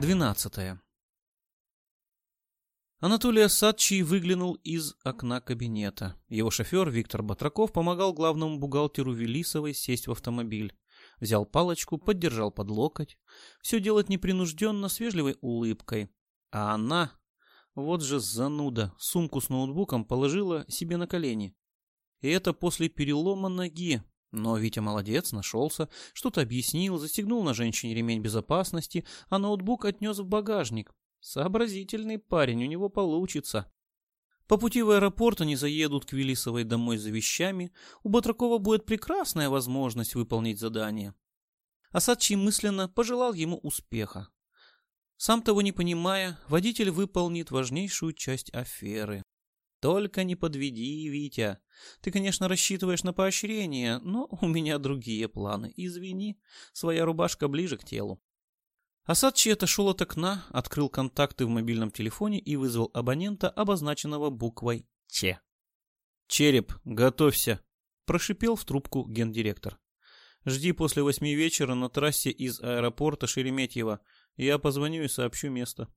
12. Анатолий Асадчий выглянул из окна кабинета. Его шофер Виктор Батраков помогал главному бухгалтеру Велисовой сесть в автомобиль. Взял палочку, поддержал под локоть. Все делать непринужденно, с вежливой улыбкой. А она, вот же зануда, сумку с ноутбуком положила себе на колени. И это после перелома ноги, но Витя молодец, нашелся, что-то объяснил, застегнул на женщине ремень безопасности, а ноутбук отнес в багажник. Сообразительный парень, у него получится. По пути в аэропорт они заедут к Велисовой домой за вещами. У Батракова будет прекрасная возможность выполнить задание. Асадчий мысленно пожелал ему успеха. Сам того не понимая, водитель выполнит важнейшую часть аферы. Только не подведи, Витя. Ты, конечно, рассчитываешь на поощрение, но у меня другие планы. Извини, своя рубашка ближе к телу. Асадчи отошел от окна, открыл контакты в мобильном телефоне и вызвал абонента, обозначенного буквой Ч. «Череп, готовься!» – прошипел в трубку гендиректор. «Жди после восьми вечера на трассе из аэропорта Шереметьево. Я позвоню и сообщу место».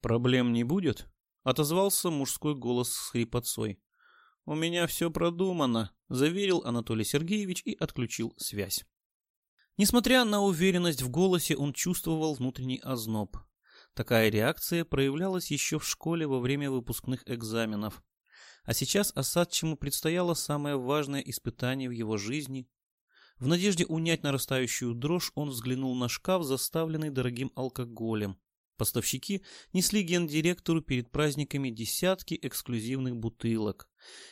«Проблем не будет?» Отозвался мужской голос с хрипотцой. «У меня все продумано», — заверил Анатолий Сергеевич и отключил связь. Несмотря на уверенность в голосе, он чувствовал внутренний озноб. Такая реакция проявлялась еще в школе во время выпускных экзаменов. А сейчас Осадчему предстояло самое важное испытание в его жизни. В надежде унять нарастающую дрожь он взглянул на шкаф, заставленный дорогим алкоголем. Поставщики несли гендиректору перед праздниками десятки эксклюзивных бутылок.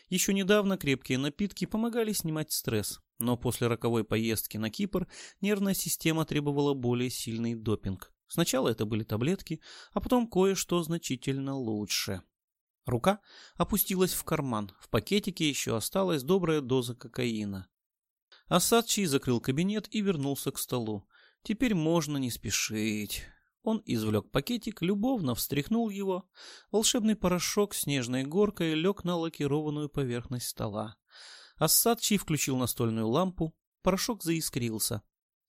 Еще недавно крепкие напитки помогали снимать стресс, но после роковой поездки на Кипр нервная система требовала более сильный допинг. Сначала это были таблетки, а потом кое-что значительно лучше. Рука опустилась в карман. В пакетике еще осталась добрая доза кокаина. Асадчий закрыл кабинет и вернулся к столу. Теперь можно не спешить. Он извлек пакетик, любовно встряхнул его. Волшебный порошок снежной горкой лег на лакированную поверхность стола. Ассадчий включил настольную лампу. Порошок заискрился.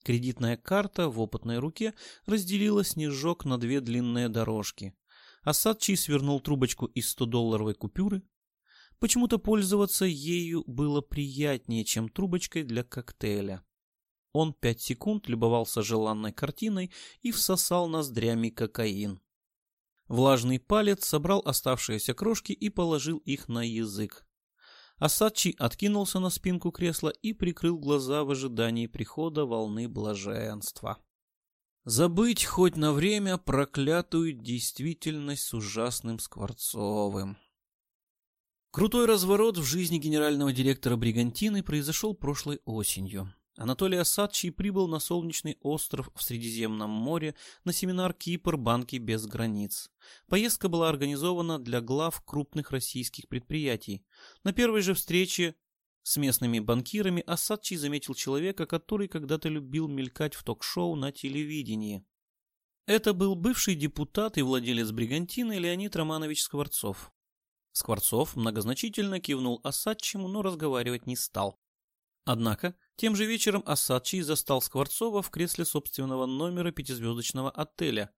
Кредитная карта в опытной руке разделила снежок на две длинные дорожки. Ассадчий свернул трубочку из 100-долларовой купюры. Почему-то пользоваться ею было приятнее, чем трубочкой для коктейля. Он пять секунд любовался желанной картиной и всосал ноздрями кокаин. Влажный палец собрал оставшиеся крошки и положил их на язык. Асадчи откинулся на спинку кресла и прикрыл глаза в ожидании прихода волны блаженства. Забыть хоть на время проклятую действительность с ужасным Скворцовым. Крутой разворот в жизни генерального директора Бригантины произошел прошлой осенью. Анатолий Асадчий прибыл на солнечный остров в Средиземном море на семинар «Кипр. Банки без границ». Поездка была организована для глав крупных российских предприятий. На первой же встрече с местными банкирами Асадчий заметил человека, который когда-то любил мелькать в ток-шоу на телевидении. Это был бывший депутат и владелец бригантины Леонид Романович Скворцов. Скворцов многозначительно кивнул Асадчему, но разговаривать не стал. Однако, тем же вечером Асадчий застал Скворцова в кресле собственного номера пятизвездочного отеля.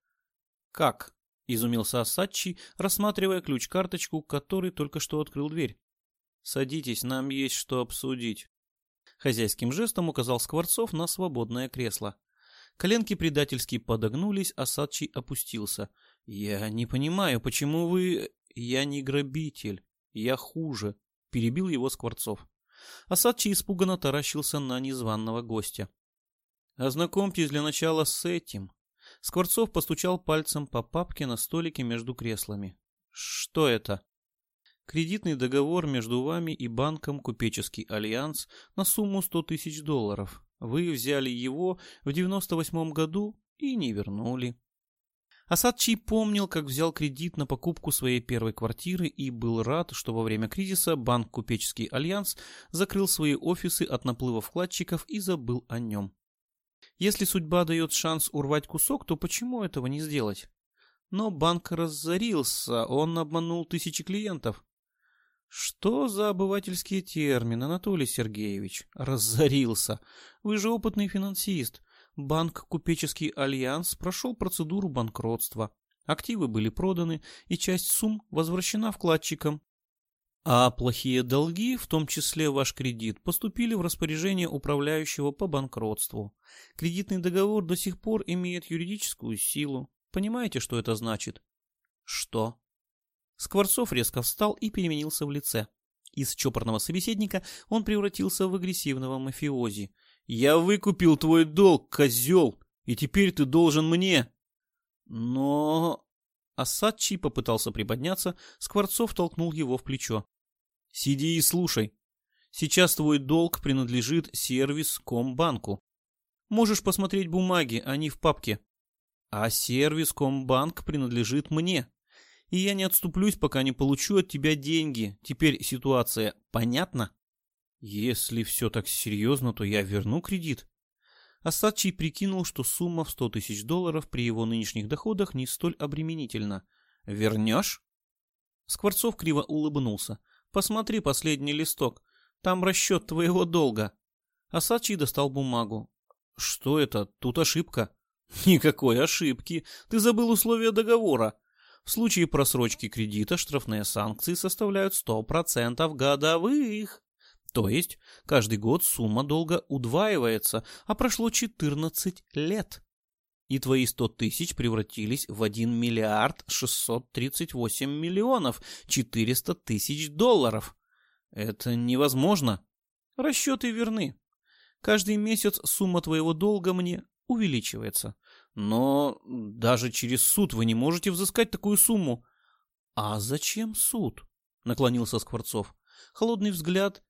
«Как?» — изумился Асадчий, рассматривая ключ-карточку, который только что открыл дверь. «Садитесь, нам есть что обсудить». Хозяйским жестом указал Скворцов на свободное кресло. Коленки предательски подогнулись, а Садчий опустился. «Я не понимаю, почему вы...» «Я не грабитель. Я хуже», — перебил его Скворцов. Асадчи испуганно таращился на незваного гостя. «Ознакомьтесь для начала с этим». Скворцов постучал пальцем по папке на столике между креслами. «Что это?» «Кредитный договор между вами и банком Купеческий Альянс на сумму 100 тысяч долларов. Вы взяли его в 98 году и не вернули. Асадчий помнил, как взял кредит на покупку своей первой квартиры и был рад, что во время кризиса банк Купеческий Альянс закрыл свои офисы от наплыва вкладчиков и забыл о нем. Если судьба дает шанс урвать кусок, то почему этого не сделать? Но банк разорился, он обманул тысячи клиентов. Что за обывательские термины, Анатолий Сергеевич? Разорился. Вы же опытный финансист. Банк «Купеческий альянс» прошел процедуру банкротства. Активы были проданы, и часть сумм возвращена вкладчикам. А плохие долги, в том числе ваш кредит, поступили в распоряжение управляющего по банкротству. Кредитный договор до сих пор имеет юридическую силу. Понимаете, что это значит? Что? Скворцов резко встал и переменился в лице. Из чопорного собеседника он превратился в агрессивного мафиози. «Я выкупил твой долг, козел, и теперь ты должен мне!» «Но...» Асадчий попытался приподняться, Скворцов толкнул его в плечо. «Сиди и слушай. Сейчас твой долг принадлежит сервис Комбанку. Можешь посмотреть бумаги, они в папке. А сервис Комбанк принадлежит мне и я не отступлюсь, пока не получу от тебя деньги. Теперь ситуация понятна? Если все так серьезно, то я верну кредит. Асадчий прикинул, что сумма в сто тысяч долларов при его нынешних доходах не столь обременительна. «Вернешь?» Скворцов криво улыбнулся. «Посмотри последний листок. Там расчет твоего долга». Асадчий достал бумагу. «Что это? Тут ошибка». «Никакой ошибки. Ты забыл условия договора. В случае просрочки кредита штрафные санкции составляют 100% годовых. То есть каждый год сумма долга удваивается, а прошло 14 лет. И твои 100 тысяч превратились в 1 миллиард 638 миллионов 400 тысяч долларов. Это невозможно. Расчеты верны. Каждый месяц сумма твоего долга мне увеличивается. Но даже через суд вы не можете взыскать такую сумму. А зачем суд? Наклонился Скворцов. Холодный взгляд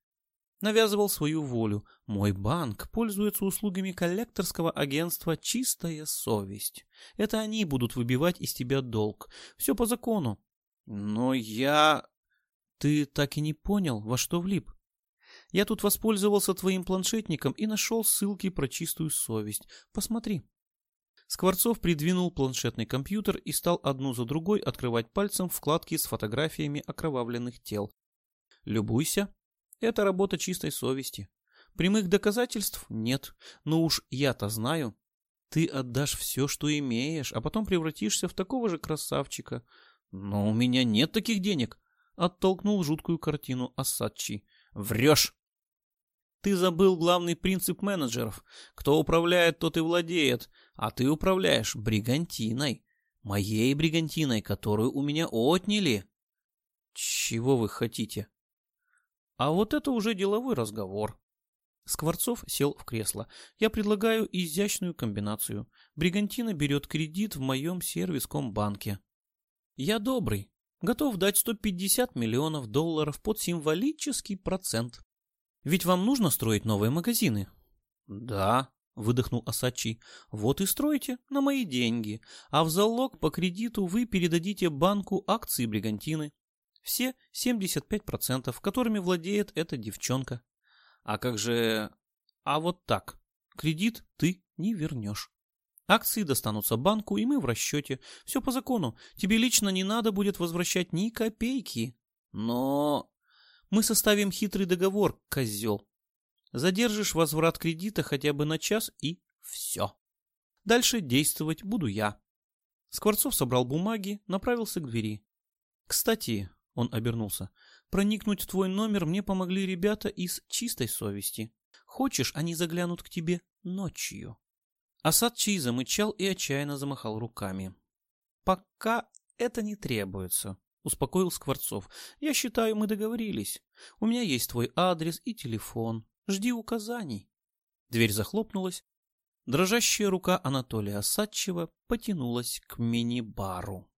навязывал свою волю. Мой банк пользуется услугами коллекторского агентства «Чистая совесть». Это они будут выбивать из тебя долг. Все по закону. Но я... Ты так и не понял, во что влип. Я тут воспользовался твоим планшетником и нашел ссылки про чистую совесть. Посмотри. Скворцов придвинул планшетный компьютер и стал одну за другой открывать пальцем вкладки с фотографиями окровавленных тел. «Любуйся. Это работа чистой совести. Прямых доказательств нет, но уж я-то знаю. Ты отдашь все, что имеешь, а потом превратишься в такого же красавчика. Но у меня нет таких денег», — оттолкнул жуткую картину Ассадчи. «Врешь!» Ты забыл главный принцип менеджеров. Кто управляет, тот и владеет. А ты управляешь бригантиной. Моей бригантиной, которую у меня отняли. Чего вы хотите? А вот это уже деловой разговор. Скворцов сел в кресло. Я предлагаю изящную комбинацию. Бригантина берет кредит в моем сервиском банке. Я добрый. Готов дать 150 миллионов долларов под символический процент. Ведь вам нужно строить новые магазины. Да, выдохнул Асачи. Вот и стройте на мои деньги, а в залог по кредиту вы передадите банку акции Бригантины. Все 75%, которыми владеет эта девчонка. А как же... А вот так. Кредит ты не вернешь. Акции достанутся банку, и мы в расчете. Все по закону. Тебе лично не надо будет возвращать ни копейки. Но... Мы составим хитрый договор, козел. Задержишь возврат кредита хотя бы на час и все. Дальше действовать буду я. Скворцов собрал бумаги, направился к двери. Кстати, он обернулся, проникнуть в твой номер мне помогли ребята из чистой совести. Хочешь, они заглянут к тебе ночью. Асад Чий замычал и отчаянно замахал руками. Пока это не требуется. — успокоил Скворцов. «Я считаю, мы договорились. У меня есть твой адрес и телефон. Жди указаний». Дверь захлопнулась. Дрожащая рука Анатолия Осадчева потянулась к мини-бару.